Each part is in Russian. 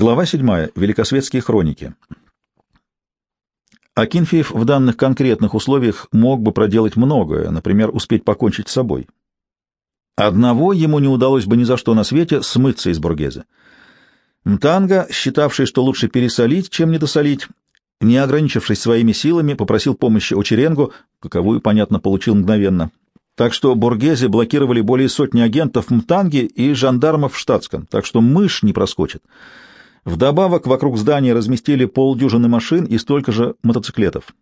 Глава 7. Великосветские хроники. Акинфеев в данных конкретных условиях мог бы проделать многое, например, успеть покончить с собой. Одного ему не удалось бы ни за что на свете смыться из Бургеза. Мтанга, считавший, что лучше пересолить, чем недосолить, не ограничившись своими силами, попросил помощи Очеренгу, каковую, понятно, получил мгновенно. Так что Бургезе блокировали более сотни агентов Мтанги и жандармов штатском, так что мышь не проскочит. Вдобавок вокруг здания разместили полдюжины машин и столько же мотоциклетов.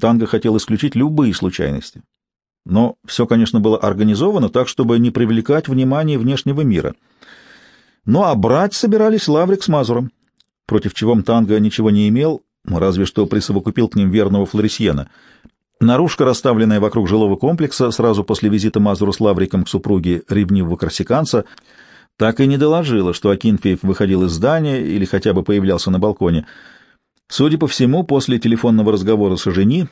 Танго хотел исключить любые случайности. Но все, конечно, было организовано так, чтобы не привлекать внимание внешнего мира. Ну а брать собирались Лаврик с Мазуром, против чего Мтанго ничего не имел, разве что присовокупил к ним верного Флорисьена. Наружка, расставленная вокруг жилого комплекса сразу после визита Мазура с Лавриком к супруге ревнивого корсиканца — так и не доложила, что Акинфеев выходил из здания или хотя бы появлялся на балконе. Судя по всему, после телефонного разговора с жени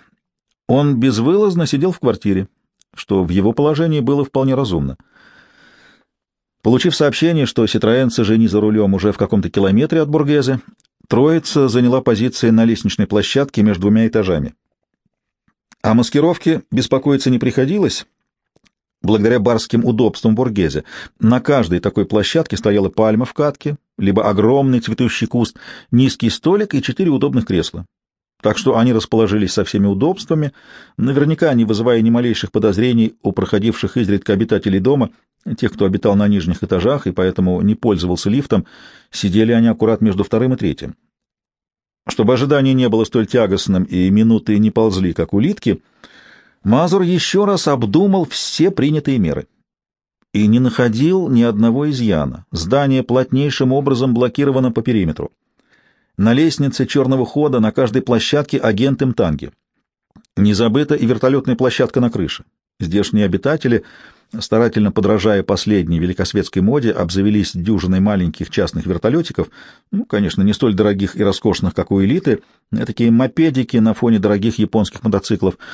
он безвылазно сидел в квартире, что в его положении было вполне разумно. Получив сообщение, что Ситроен жени за рулем уже в каком-то километре от Бургезе, троица заняла позиции на лестничной площадке между двумя этажами. О маскировке беспокоиться не приходилось, благодаря барским удобствам Бургезе. На каждой такой площадке стояла пальма в катке, либо огромный цветущий куст, низкий столик и четыре удобных кресла. Так что они расположились со всеми удобствами, наверняка не вызывая ни малейших подозрений у проходивших изредка обитателей дома, тех, кто обитал на нижних этажах и поэтому не пользовался лифтом, сидели они аккурат между вторым и третьим. Чтобы ожидание не было столь тягостным и минуты не ползли, как улитки, — Мазур еще раз обдумал все принятые меры и не находил ни одного изъяна. Здание плотнейшим образом блокировано по периметру. На лестнице черного хода на каждой площадке агенты МТАНГи. Не забыта и вертолетная площадка на крыше. Здешние обитатели, старательно подражая последней великосветской моде, обзавелись дюжиной маленьких частных вертолетиков, ну, конечно, не столь дорогих и роскошных, как у элиты, такие мопедики на фоне дорогих японских мотоциклов —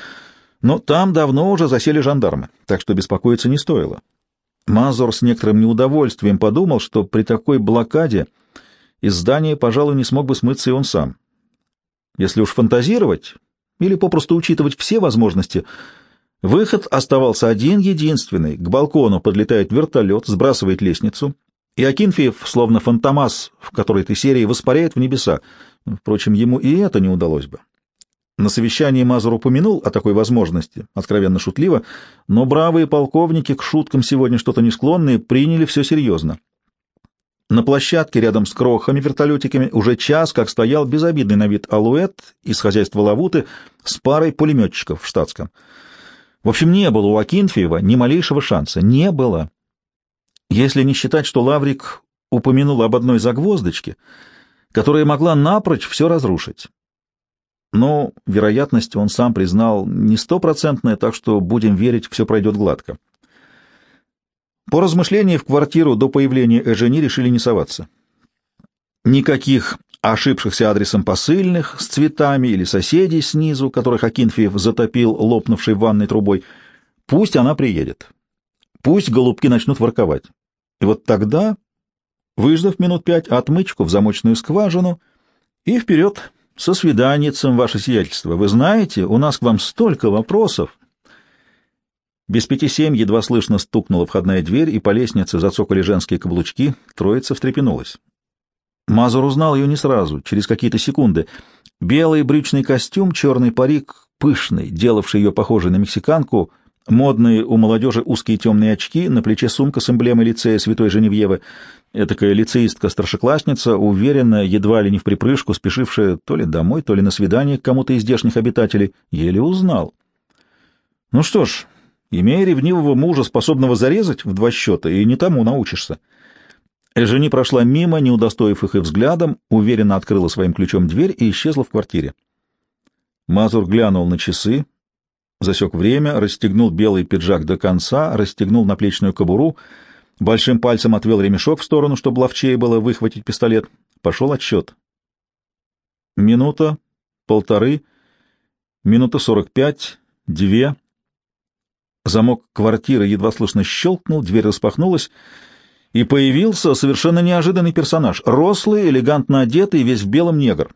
но там давно уже засели жандармы, так что беспокоиться не стоило. Мазур с некоторым неудовольствием подумал, что при такой блокаде из здания, пожалуй, не смог бы смыться и он сам. Если уж фантазировать или попросту учитывать все возможности, выход оставался один-единственный. К балкону подлетает вертолет, сбрасывает лестницу, и Акинфеев, словно фантомас в которой-то серии, воспаряет в небеса. Впрочем, ему и это не удалось бы. На совещании Мазур упомянул о такой возможности, откровенно шутливо, но бравые полковники к шуткам сегодня что-то не склонные приняли все серьезно. На площадке рядом с крохами-вертолетиками уже час как стоял безобидный на вид алуэт из хозяйства Лавуты с парой пулеметчиков в штатском. В общем, не было у Акинфеева ни малейшего шанса. Не было. Если не считать, что Лаврик упомянул об одной загвоздочке, которая могла напрочь все разрушить. Но вероятность он сам признал не стопроцентная, так что будем верить, все пройдет гладко. По размышлении в квартиру до появления Эжени решили не соваться. Никаких ошибшихся адресом посыльных с цветами или соседей снизу, которых Акинфеев затопил лопнувшей ванной трубой. Пусть она приедет. Пусть голубки начнут ворковать. И вот тогда, выждав минут пять, отмычку в замочную скважину и вперед со свиданицем, ваше сиятельство. Вы знаете, у нас к вам столько вопросов. Без пяти семь едва слышно стукнула входная дверь, и по лестнице зацокали женские каблучки. Троица встрепенулась. Мазур узнал ее не сразу, через какие-то секунды. Белый брючный костюм, черный парик, пышный, делавший ее похожей на мексиканку — Модные у молодежи узкие темные очки, на плече сумка с эмблемой лицея Святой Женевьевы. Этакая лицеистка-старшеклассница, уверенно, едва ли не в припрыжку, спешившая то ли домой, то ли на свидание к кому-то из здешних обитателей, еле узнал. Ну что ж, имея ревнивого мужа, способного зарезать в два счета, и не тому научишься. Эжени прошла мимо, не удостоив их и взглядом, уверенно открыла своим ключом дверь и исчезла в квартире. Мазур глянул на часы, засек время, расстегнул белый пиджак до конца, расстегнул наплечную кобуру, большим пальцем отвел ремешок в сторону, чтобы ловчее было выхватить пистолет. Пошел отсчет. Минута, полторы, минута сорок пять, две. Замок квартиры едва слышно щелкнул, дверь распахнулась, и появился совершенно неожиданный персонаж, рослый, элегантно одетый, весь в белом негр.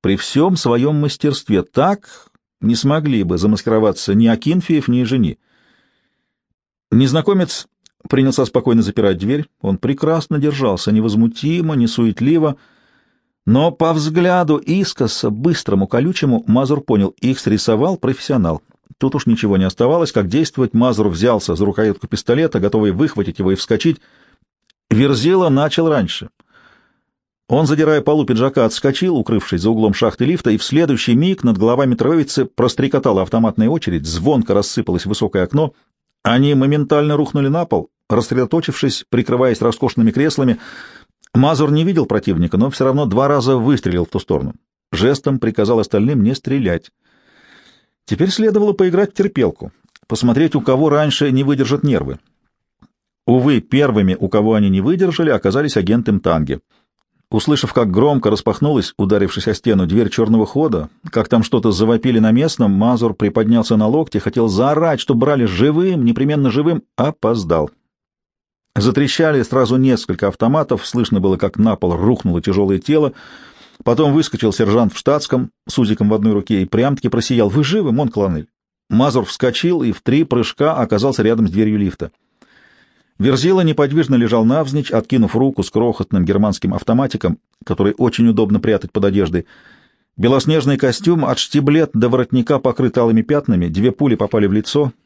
При всем своем мастерстве так не смогли бы замаскироваться ни Акинфиев, ни жени. Незнакомец принялся спокойно запирать дверь. Он прекрасно держался, невозмутимо, несуетливо, но по взгляду искоса, быстрому, колючему, Мазур понял, их срисовал профессионал. Тут уж ничего не оставалось, как действовать. Мазур взялся за рукоятку пистолета, готовый выхватить его и вскочить. Верзила начал раньше. Он, задирая полу пиджака, отскочил, укрывшись за углом шахты лифта, и в следующий миг над головами троицы прострекотала автоматная очередь, звонко рассыпалось высокое окно. Они моментально рухнули на пол, рассредоточившись, прикрываясь роскошными креслами. Мазур не видел противника, но все равно два раза выстрелил в ту сторону. Жестом приказал остальным не стрелять. Теперь следовало поиграть в терпелку, посмотреть, у кого раньше не выдержат нервы. Увы, первыми, у кого они не выдержали, оказались агенты Мтанги. Услышав, как громко распахнулась, ударившись о стену, дверь черного хода, как там что-то завопили на местном, Мазур приподнялся на локте, хотел заорать, что брали живым, непременно живым, опоздал. Затрещали сразу несколько автоматов, слышно было, как на пол рухнуло тяжелое тело, потом выскочил сержант в штатском, с узиком в одной руке, и прям-таки просиял. «Вы живы, Мон Кланель?» Мазур вскочил и в три прыжка оказался рядом с дверью лифта. Верзила неподвижно лежал навзничь, откинув руку с крохотным германским автоматиком, который очень удобно прятать под одеждой. Белоснежный костюм от штиблет до воротника покрыт алыми пятнами, две пули попали в лицо —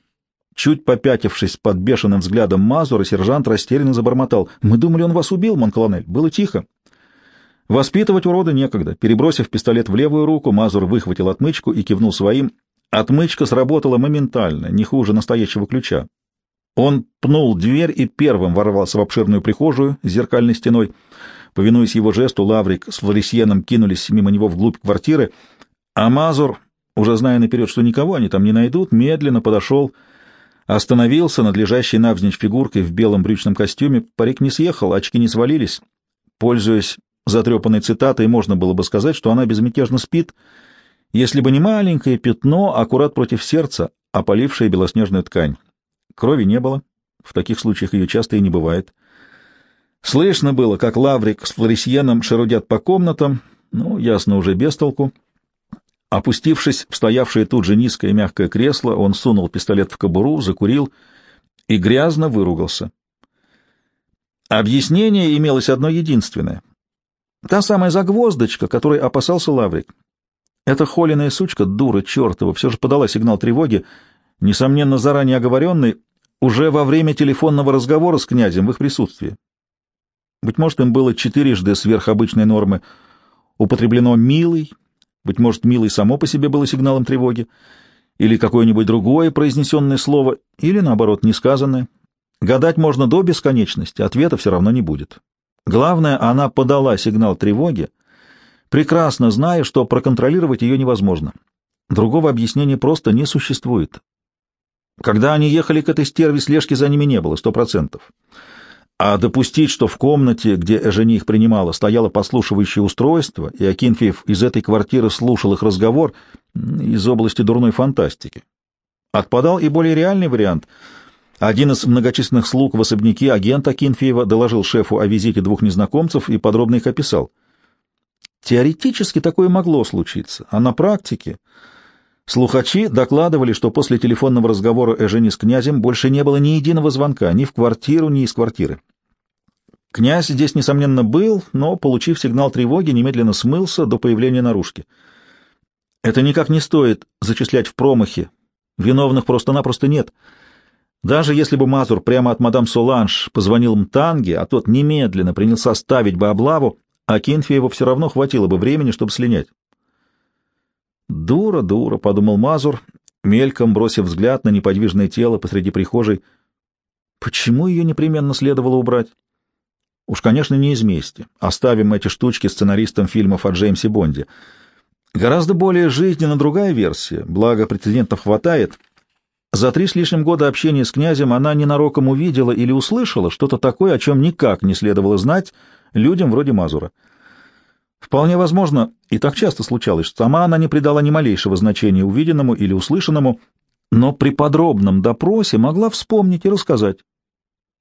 Чуть попятившись под бешеным взглядом Мазура, сержант растерянно забормотал. «Мы думали, он вас убил, Монклонель. Было тихо». Воспитывать урода некогда. Перебросив пистолет в левую руку, Мазур выхватил отмычку и кивнул своим. Отмычка сработала моментально, не хуже настоящего ключа. Он пнул дверь и первым ворвался в обширную прихожую с зеркальной стеной. Повинуясь его жесту, Лаврик с Флорисьеном кинулись мимо него вглубь квартиры, а Мазур, уже зная наперед, что никого они там не найдут, медленно подошел Остановился над лежащей навзничь фигуркой в белом брючном костюме. Парик не съехал, очки не свалились. Пользуясь затрепанной цитатой, можно было бы сказать, что она безмятежно спит, если бы не маленькое пятно аккурат против сердца, опалившее белоснежную ткань. Крови не было, в таких случаях ее часто и не бывает. Слышно было, как Лаврик с Флорисьеном шерудят по комнатам, ну, ясно, уже без толку. Опустившись в стоявшее тут же низкое мягкое кресло, он сунул пистолет в кобуру, закурил и грязно выругался. Объяснение имелось одно единственное. Та самая загвоздочка, которой опасался Лаврик. Эта холеная сучка, дура чертова, все же подала сигнал тревоги, несомненно, заранее оговоренный, уже во время телефонного разговора с князем в их присутствии. Быть может, им было четырежды сверхобычной нормы употреблено «милый», быть может, «милый» само по себе было сигналом тревоги, или какое-нибудь другое произнесенное слово, или, наоборот, несказанное. Гадать можно до бесконечности, ответа все равно не будет. Главное, она подала сигнал тревоги, прекрасно зная, что проконтролировать ее невозможно. Другого объяснения просто не существует. Когда они ехали к этой стерве, слежки за ними не было, сто процентов. А допустить, что в комнате, где Эжени их принимала, стояло подслушивающее устройство, и Акинфеев из этой квартиры слушал их разговор из области дурной фантастики. Отпадал и более реальный вариант. Один из многочисленных слуг в особняке, агент Акинфеева, доложил шефу о визите двух незнакомцев и подробно их описал. Теоретически такое могло случиться, а на практике... Слухачи докладывали, что после телефонного разговора Эжени с князем больше не было ни единого звонка ни в квартиру, ни из квартиры. Князь здесь, несомненно, был, но, получив сигнал тревоги, немедленно смылся до появления наружки. Это никак не стоит зачислять в промахи. Виновных просто-напросто нет. Даже если бы Мазур прямо от мадам Соланж позвонил Мтанге, а тот немедленно принялся ставить бы облаву, а Кенфиеву все равно хватило бы времени, чтобы слинять. «Дура, дура», — подумал Мазур, мельком бросив взгляд на неподвижное тело посреди прихожей. «Почему ее непременно следовало убрать?» Уж, конечно, не из мести. Оставим эти штучки сценаристам фильмов о Джеймсе Бонде. Гораздо более жизненно другая версия, благо прецедентов хватает. За три с лишним года общения с князем она ненароком увидела или услышала что-то такое, о чем никак не следовало знать людям вроде Мазура. Вполне возможно, и так часто случалось, что сама она не придала ни малейшего значения увиденному или услышанному, но при подробном допросе могла вспомнить и рассказать.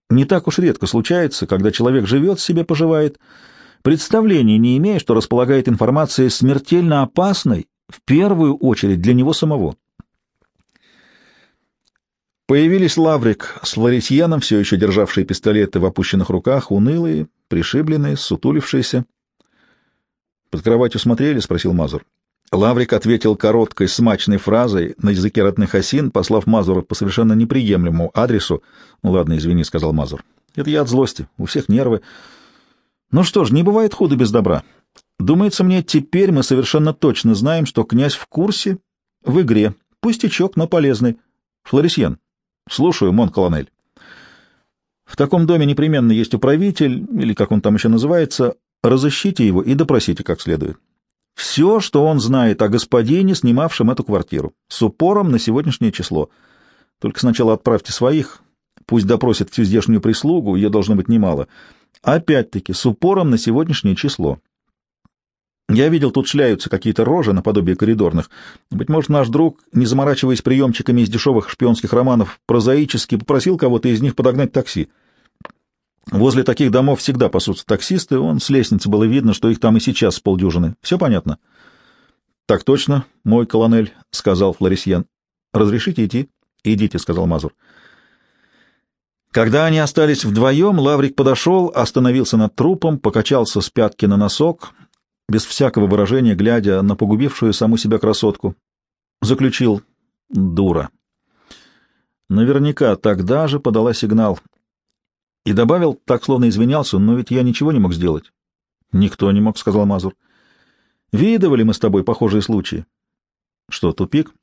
Не так уж редко случается, когда человек живет себе, поживает, представления не имея, что располагает информацией смертельно опасной, в первую очередь для него самого. Появились Лаврик с Флорисьяном, все еще державшие пистолеты в опущенных руках, унылые, пришибленные, сутулившиеся. — Под кроватью смотрели? — спросил Мазур. Лаврик ответил короткой, смачной фразой на языке родных осин, послав Мазура по совершенно неприемлемому адресу. — Ну ладно, извини, — сказал Мазур. — Это я от злости. У всех нервы. Ну что ж, не бывает худо без добра. Думается мне, теперь мы совершенно точно знаем, что князь в курсе, в игре. Пустячок, но полезный. Флорисьен. Слушаю, мон-колонель. В таком доме непременно есть управитель, или как он там еще называется. Разыщите его и допросите как следует. Все, что он знает о господине, снимавшем эту квартиру, с упором на сегодняшнее число. Только сначала отправьте своих, пусть допросят всю здешнюю прислугу, ее должно быть немало. Опять-таки, с упором на сегодняшнее число. Я видел, тут шляются какие-то рожи наподобие коридорных. Быть может, наш друг, не заморачиваясь приемчиками из дешевых шпионских романов, прозаически попросил кого-то из них подогнать такси. Возле таких домов всегда пасутся таксисты, он с лестницы было видно, что их там и сейчас с полдюжины. Все понятно? — Так точно, мой колонель, — сказал Флорисьен. — Разрешите идти? — Идите, — сказал Мазур. Когда они остались вдвоем, Лаврик подошел, остановился над трупом, покачался с пятки на носок, без всякого выражения, глядя на погубившую саму себя красотку. Заключил «дура». Наверняка тогда же подала сигнал. И добавил, так словно извинялся, но ведь я ничего не мог сделать. Никто не мог, — сказал Мазур. Видывали мы с тобой похожие случаи. Что, тупик?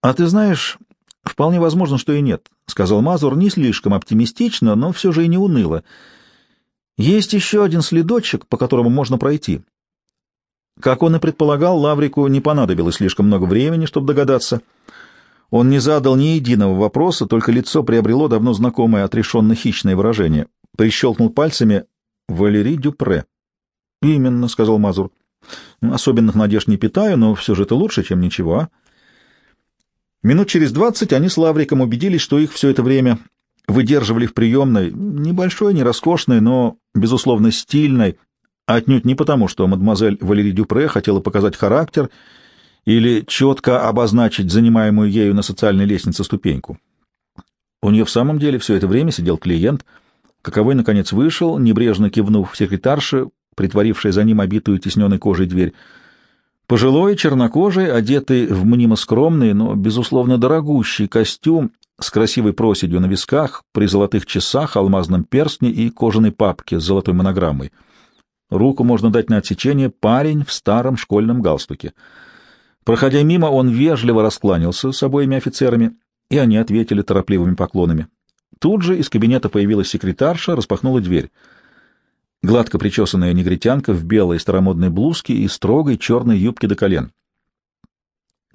А ты знаешь, вполне возможно, что и нет, — сказал Мазур не слишком оптимистично, но все же и не уныло. Есть еще один следочек, по которому можно пройти. Как он и предполагал, Лаврику не понадобилось слишком много времени, чтобы догадаться — он не задал ни единого вопроса, только лицо приобрело давно знакомое отрешенно-хищное выражение. Прищелкнул пальцами «Валерий Дюпре». «Именно», — сказал Мазур. «Особенных надежд не питаю, но все же это лучше, чем ничего, а?» Минут через двадцать они с Лавриком убедились, что их все это время выдерживали в приемной, небольшой, не роскошной, но, безусловно, стильной, отнюдь не потому, что мадемуазель Валерий Дюпре хотела показать характер — или четко обозначить занимаемую ею на социальной лестнице ступеньку. У нее в самом деле все это время сидел клиент, каковой, наконец, вышел, небрежно кивнув секретарше, притворившей за ним обитую тесненной кожей дверь. Пожилой, чернокожий, одетый в мнимо скромный, но, безусловно, дорогущий костюм с красивой проседью на висках, при золотых часах, алмазном перстне и кожаной папке с золотой монограммой. Руку можно дать на отсечение парень в старом школьном галстуке — Проходя мимо, он вежливо раскланялся с обоими офицерами, и они ответили торопливыми поклонами. Тут же из кабинета появилась секретарша, распахнула дверь. Гладко причесанная негритянка в белой старомодной блузке и строгой черной юбке до колен.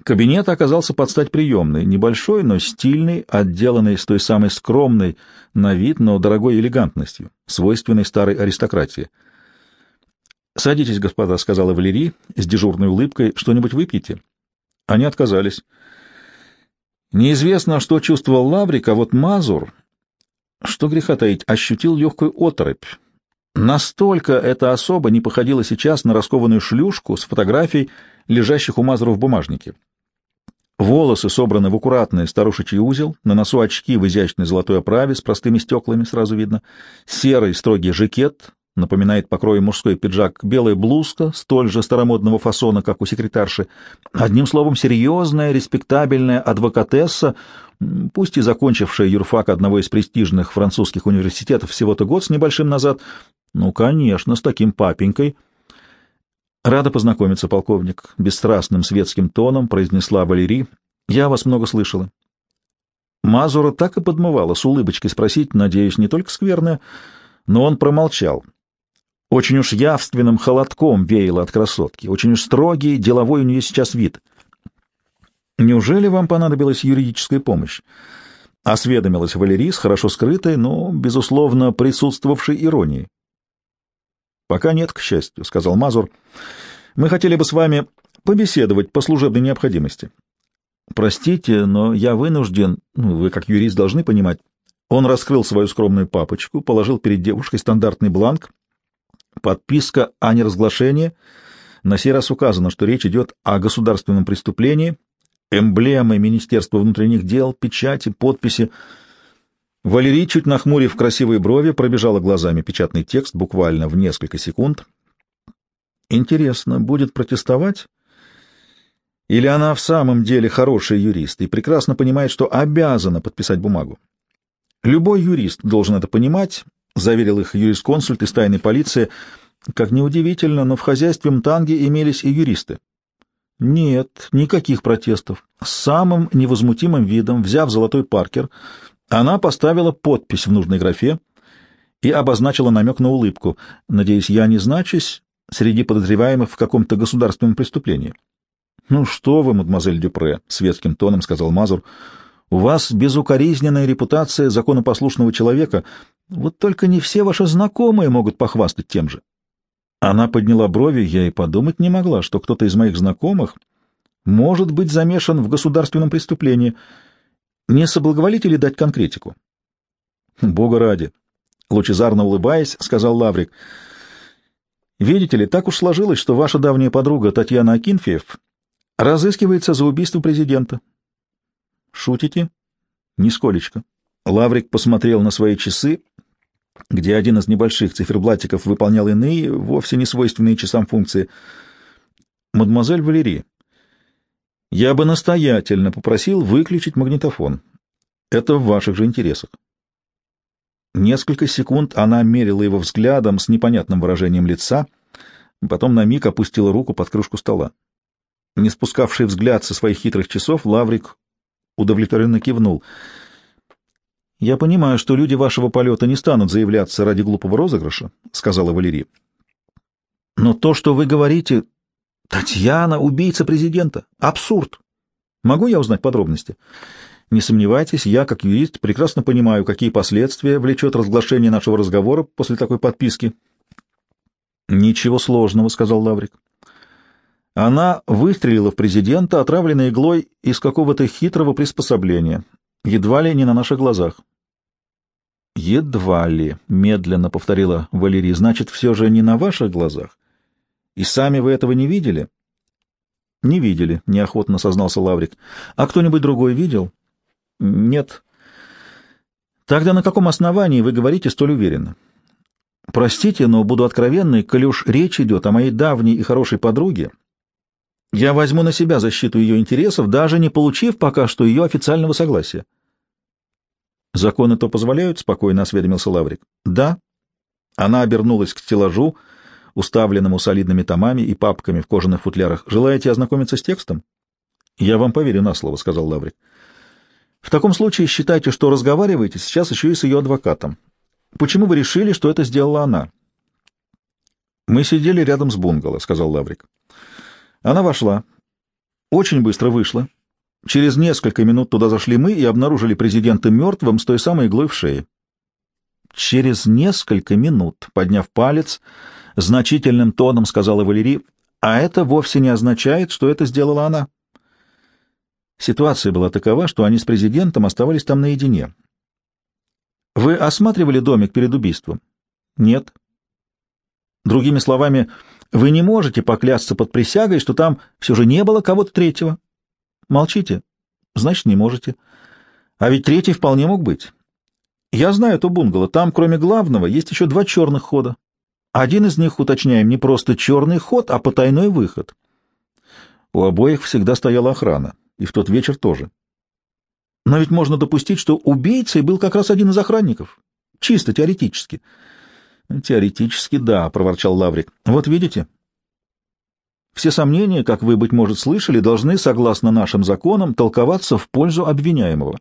Кабинет оказался под стать приемной, небольшой, но стильный, отделанный с той самой скромной на вид, но дорогой элегантностью, свойственной старой аристократии. «Садитесь, господа», — сказала Валерий с дежурной улыбкой. «Что-нибудь выпьете?» Они отказались. Неизвестно, что чувствовал Лаврик, а вот Мазур, что греха таить, ощутил легкую оторопь. Настолько эта особа не походила сейчас на раскованную шлюшку с фотографией, лежащих у Мазура в бумажнике. Волосы собраны в аккуратный старушечий узел, на носу очки в изящной золотой оправе с простыми стеклами, сразу видно, серый строгий жакет напоминает по крою мужской пиджак, белая блузка, столь же старомодного фасона, как у секретарши. Одним словом, серьезная, респектабельная адвокатесса, пусть и закончившая юрфак одного из престижных французских университетов всего-то год с небольшим назад. Ну, конечно, с таким папенькой. Рада познакомиться, полковник, бесстрастным светским тоном произнесла Валерий. Я вас много слышала. Мазура так и подмывала с улыбочкой спросить, надеюсь, не только скверное, но он промолчал. Очень уж явственным холодком веяло от красотки, очень уж строгий, деловой у нее сейчас вид. «Неужели вам понадобилась юридическая помощь?» — осведомилась Валерий с хорошо скрытой, но, безусловно, присутствовавшей иронией. «Пока нет, к счастью», — сказал Мазур. «Мы хотели бы с вами побеседовать по служебной необходимости». «Простите, но я вынужден, ну, вы как юрист должны понимать, Он раскрыл свою скромную папочку, положил перед девушкой стандартный бланк. Подписка о неразглашении. На сей раз указано, что речь идет о государственном преступлении, эмблемы Министерства внутренних дел, печати, подписи. Валерий, чуть нахмурив красивые брови, пробежала глазами печатный текст буквально в несколько секунд. Интересно, будет протестовать? Или она в самом деле хороший юрист и прекрасно понимает, что обязана подписать бумагу? Любой юрист должен это понимать, заверил их юрисконсульт из тайной полиции. Как неудивительно, но в хозяйстве Мтанги имелись и юристы. Нет, никаких протестов. С самым невозмутимым видом, взяв золотой паркер, она поставила подпись в нужной графе и обозначила намек на улыбку. Надеюсь, я не значусь среди подозреваемых в каком-то государственном преступлении. — Ну что вы, мадемуазель Дюпре, — светским тоном сказал Мазур, — у вас безукоризненная репутация законопослушного человека, вот только не все ваши знакомые могут похвастать тем же. Она подняла брови, я и подумать не могла, что кто-то из моих знакомых может быть замешан в государственном преступлении. Не соблаговолите ли дать конкретику? — Бога ради! — лучезарно улыбаясь, сказал Лаврик. — Видите ли, так уж сложилось, что ваша давняя подруга Татьяна Акинфеев разыскивается за убийство президента. — Шутите? — Нисколечко. Лаврик посмотрел на свои часы где один из небольших циферблатиков выполнял иные, вовсе не свойственные часам функции. «Мадемуазель Валерий, я бы настоятельно попросил выключить магнитофон. Это в ваших же интересах». Несколько секунд она мерила его взглядом с непонятным выражением лица, потом на миг опустила руку под крышку стола. Не спускавший взгляд со своих хитрых часов, Лаврик удовлетворенно кивнул — «Я понимаю, что люди вашего полета не станут заявляться ради глупого розыгрыша», — сказала Валерий. «Но то, что вы говорите... Татьяна — убийца президента. Абсурд. Могу я узнать подробности?» «Не сомневайтесь, я, как юрист, прекрасно понимаю, какие последствия влечет разглашение нашего разговора после такой подписки». «Ничего сложного», — сказал Лаврик. Она выстрелила в президента, отравленной иглой из какого-то хитрого приспособления. Едва ли не на наших глазах. «Едва ли», — медленно повторила Валерий, — «значит, все же не на ваших глазах? И сами вы этого не видели?» «Не видели», — неохотно сознался Лаврик. «А кто-нибудь другой видел?» «Нет». «Тогда на каком основании вы говорите столь уверенно?» «Простите, но буду откровенной, коли уж речь идет о моей давней и хорошей подруге, я возьму на себя защиту ее интересов, даже не получив пока что ее официального согласия». «Законы то позволяют?» — спокойно осведомился Лаврик. «Да». Она обернулась к стеллажу, уставленному солидными томами и папками в кожаных футлярах. «Желаете ознакомиться с текстом?» «Я вам поверю на слово», — сказал Лаврик. «В таком случае считайте, что разговариваете сейчас еще и с ее адвокатом. Почему вы решили, что это сделала она?» «Мы сидели рядом с бунгало», — сказал Лаврик. Она вошла. Очень быстро вышла. Через несколько минут туда зашли мы и обнаружили президента мертвым с той самой иглой в шее. Через несколько минут, подняв палец, значительным тоном сказала Валерий, а это вовсе не означает, что это сделала она. Ситуация была такова, что они с президентом оставались там наедине. Вы осматривали домик перед убийством? Нет. Другими словами, вы не можете поклясться под присягой, что там все же не было кого-то третьего. Молчите? Значит, не можете. А ведь третий вполне мог быть. Я знаю эту бунгало. Там, кроме главного, есть еще два черных хода. Один из них, уточняем, не просто черный ход, а потайной выход. У обоих всегда стояла охрана, и в тот вечер тоже. Но ведь можно допустить, что убийцей был как раз один из охранников. Чисто теоретически. Теоретически, да, — проворчал Лаврик. Вот видите, все сомнения, как вы, быть может, слышали, должны, согласно нашим законам, толковаться в пользу обвиняемого.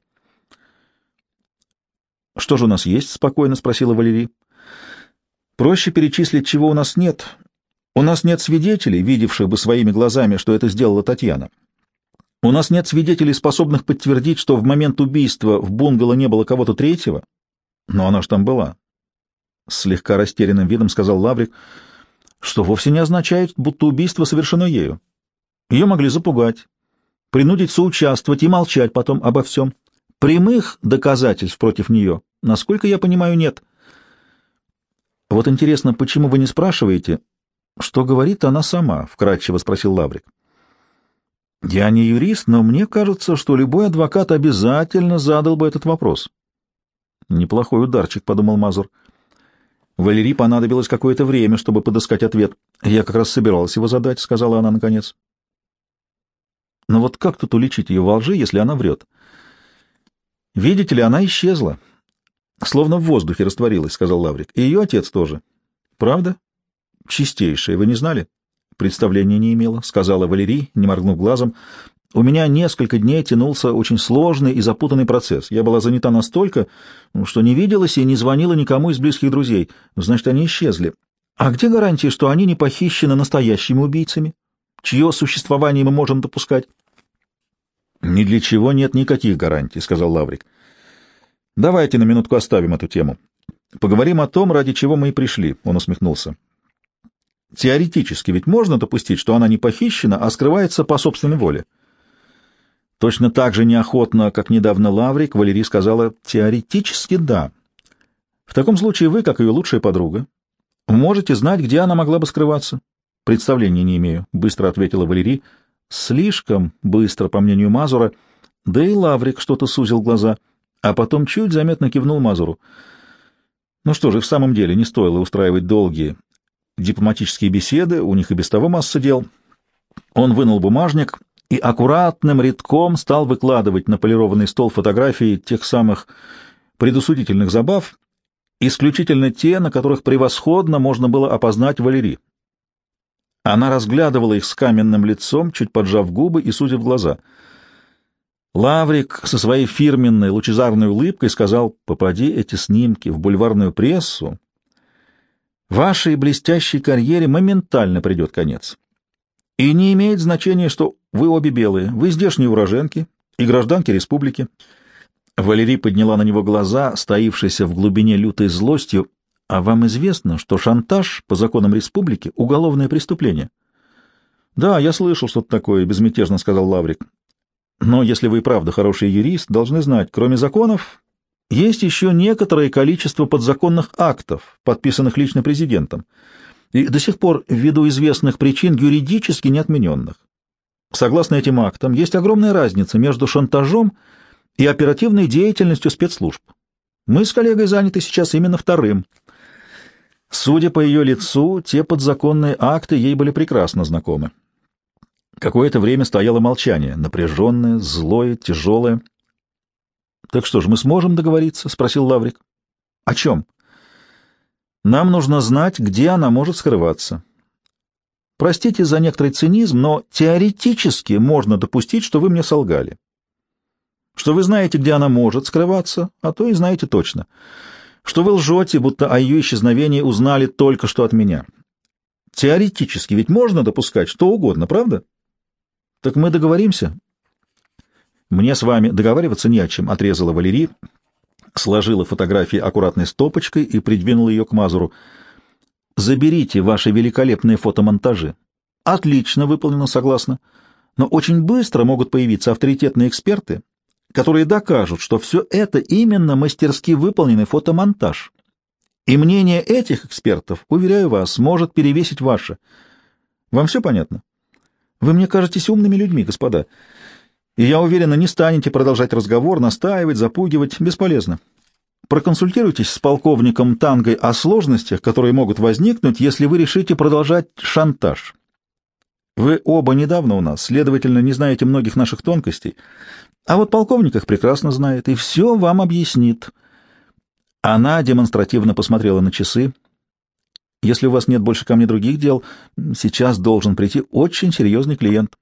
«Что же у нас есть?» — спокойно спросила Валерий. «Проще перечислить, чего у нас нет. У нас нет свидетелей, видевших бы своими глазами, что это сделала Татьяна. У нас нет свидетелей, способных подтвердить, что в момент убийства в бунгало не было кого-то третьего. Но она ж там была». С слегка растерянным видом сказал Лаврик — что вовсе не означает, будто убийство совершено ею. Ее могли запугать, принудить соучаствовать и молчать потом обо всем. Прямых доказательств против нее Насколько я понимаю, нет. Вот интересно, почему вы не спрашиваете, что говорит она сама? Вкратчиво спросил Лаврик. Я не юрист, но мне кажется, что любой адвокат обязательно задал бы этот вопрос. Неплохой ударчик, подумал Мазур. Валерии понадобилось какое-то время, чтобы подыскать ответ. Я как раз собиралась его задать, сказала она наконец. Но вот как тут уличить ее во лжи, если она врет? Видите ли, она исчезла. Словно в воздухе растворилась, сказал Лаврик. И ее отец тоже. Правда? Чистейшая. Вы не знали? Представления не имела, сказала Валерий, не моргнув глазом. У меня несколько дней тянулся очень сложный и запутанный процесс. Я была занята настолько, что не виделась и не звонила никому из близких друзей. Значит, они исчезли. А где гарантии, что они не похищены настоящими убийцами? Чье существование мы можем допускать? Ни для чего нет никаких гарантий, сказал Лаврик. Давайте на минутку оставим эту тему. Поговорим о том, ради чего мы и пришли, он усмехнулся. Теоретически ведь можно допустить, что она не похищена, а скрывается по собственной воле. Точно так же неохотно, как недавно Лаврик, Валерий сказала «теоретически да». В таком случае вы, как ее лучшая подруга, можете знать, где она могла бы скрываться. Представления не имею, — быстро ответила Валерий. Слишком быстро, по мнению Мазура, да и Лаврик что-то сузил глаза, а потом чуть заметно кивнул Мазуру. Ну что же, в самом деле не стоило устраивать долгие дипломатические беседы, у них и без того масса дел. Он вынул бумажник и аккуратным рядком стал выкладывать на полированный стол фотографии тех самых предусудительных забав, исключительно те, на которых превосходно можно было опознать Валерий. Она разглядывала их с каменным лицом, чуть поджав губы и сузив глаза. Лаврик со своей фирменной лучезарной улыбкой сказал, «Попади эти снимки в бульварную прессу, вашей блестящей карьере моментально придет конец. И не имеет значения, что вы обе белые, вы здешние уроженки и гражданки республики». Валерий подняла на него глаза, стоившиеся в глубине лютой злостью, а вам известно, что шантаж по законам республики — уголовное преступление? — Да, я слышал что-то такое, — безмятежно сказал Лаврик. — Но если вы и правда хороший юрист, должны знать, кроме законов, есть еще некоторое количество подзаконных актов, подписанных лично президентом, и до сих пор, ввиду известных причин, юридически неотмененных. Согласно этим актам, есть огромная разница между шантажом и оперативной деятельностью спецслужб. Мы с коллегой заняты сейчас именно вторым — Судя по ее лицу, те подзаконные акты ей были прекрасно знакомы. Какое-то время стояло молчание, напряженное, злое, тяжелое. — Так что ж, мы сможем договориться? — спросил Лаврик. — О чем? — Нам нужно знать, где она может скрываться. Простите за некоторый цинизм, но теоретически можно допустить, что вы мне солгали. Что вы знаете, где она может скрываться, а то и знаете точно. — что вы лжете, будто о ее исчезновении узнали только что от меня. Теоретически ведь можно допускать что угодно, правда? Так мы договоримся? Мне с вами договариваться не о чем, — отрезала Валерий, сложила фотографии аккуратной стопочкой и придвинула ее к Мазуру. Заберите ваши великолепные фотомонтажи. Отлично выполнено, согласно. Но очень быстро могут появиться авторитетные эксперты, которые докажут, что все это именно мастерски выполненный фотомонтаж. И мнение этих экспертов, уверяю вас, может перевесить ваше. Вам все понятно? Вы мне кажетесь умными людьми, господа. И я уверена, не станете продолжать разговор, настаивать, запугивать. Бесполезно. Проконсультируйтесь с полковником Тангой о сложностях, которые могут возникнуть, если вы решите продолжать шантаж. Вы оба недавно у нас, следовательно, не знаете многих наших тонкостей. А вот полковник их прекрасно знает и все вам объяснит. Она демонстративно посмотрела на часы. Если у вас нет больше ко мне других дел, сейчас должен прийти очень серьезный клиент.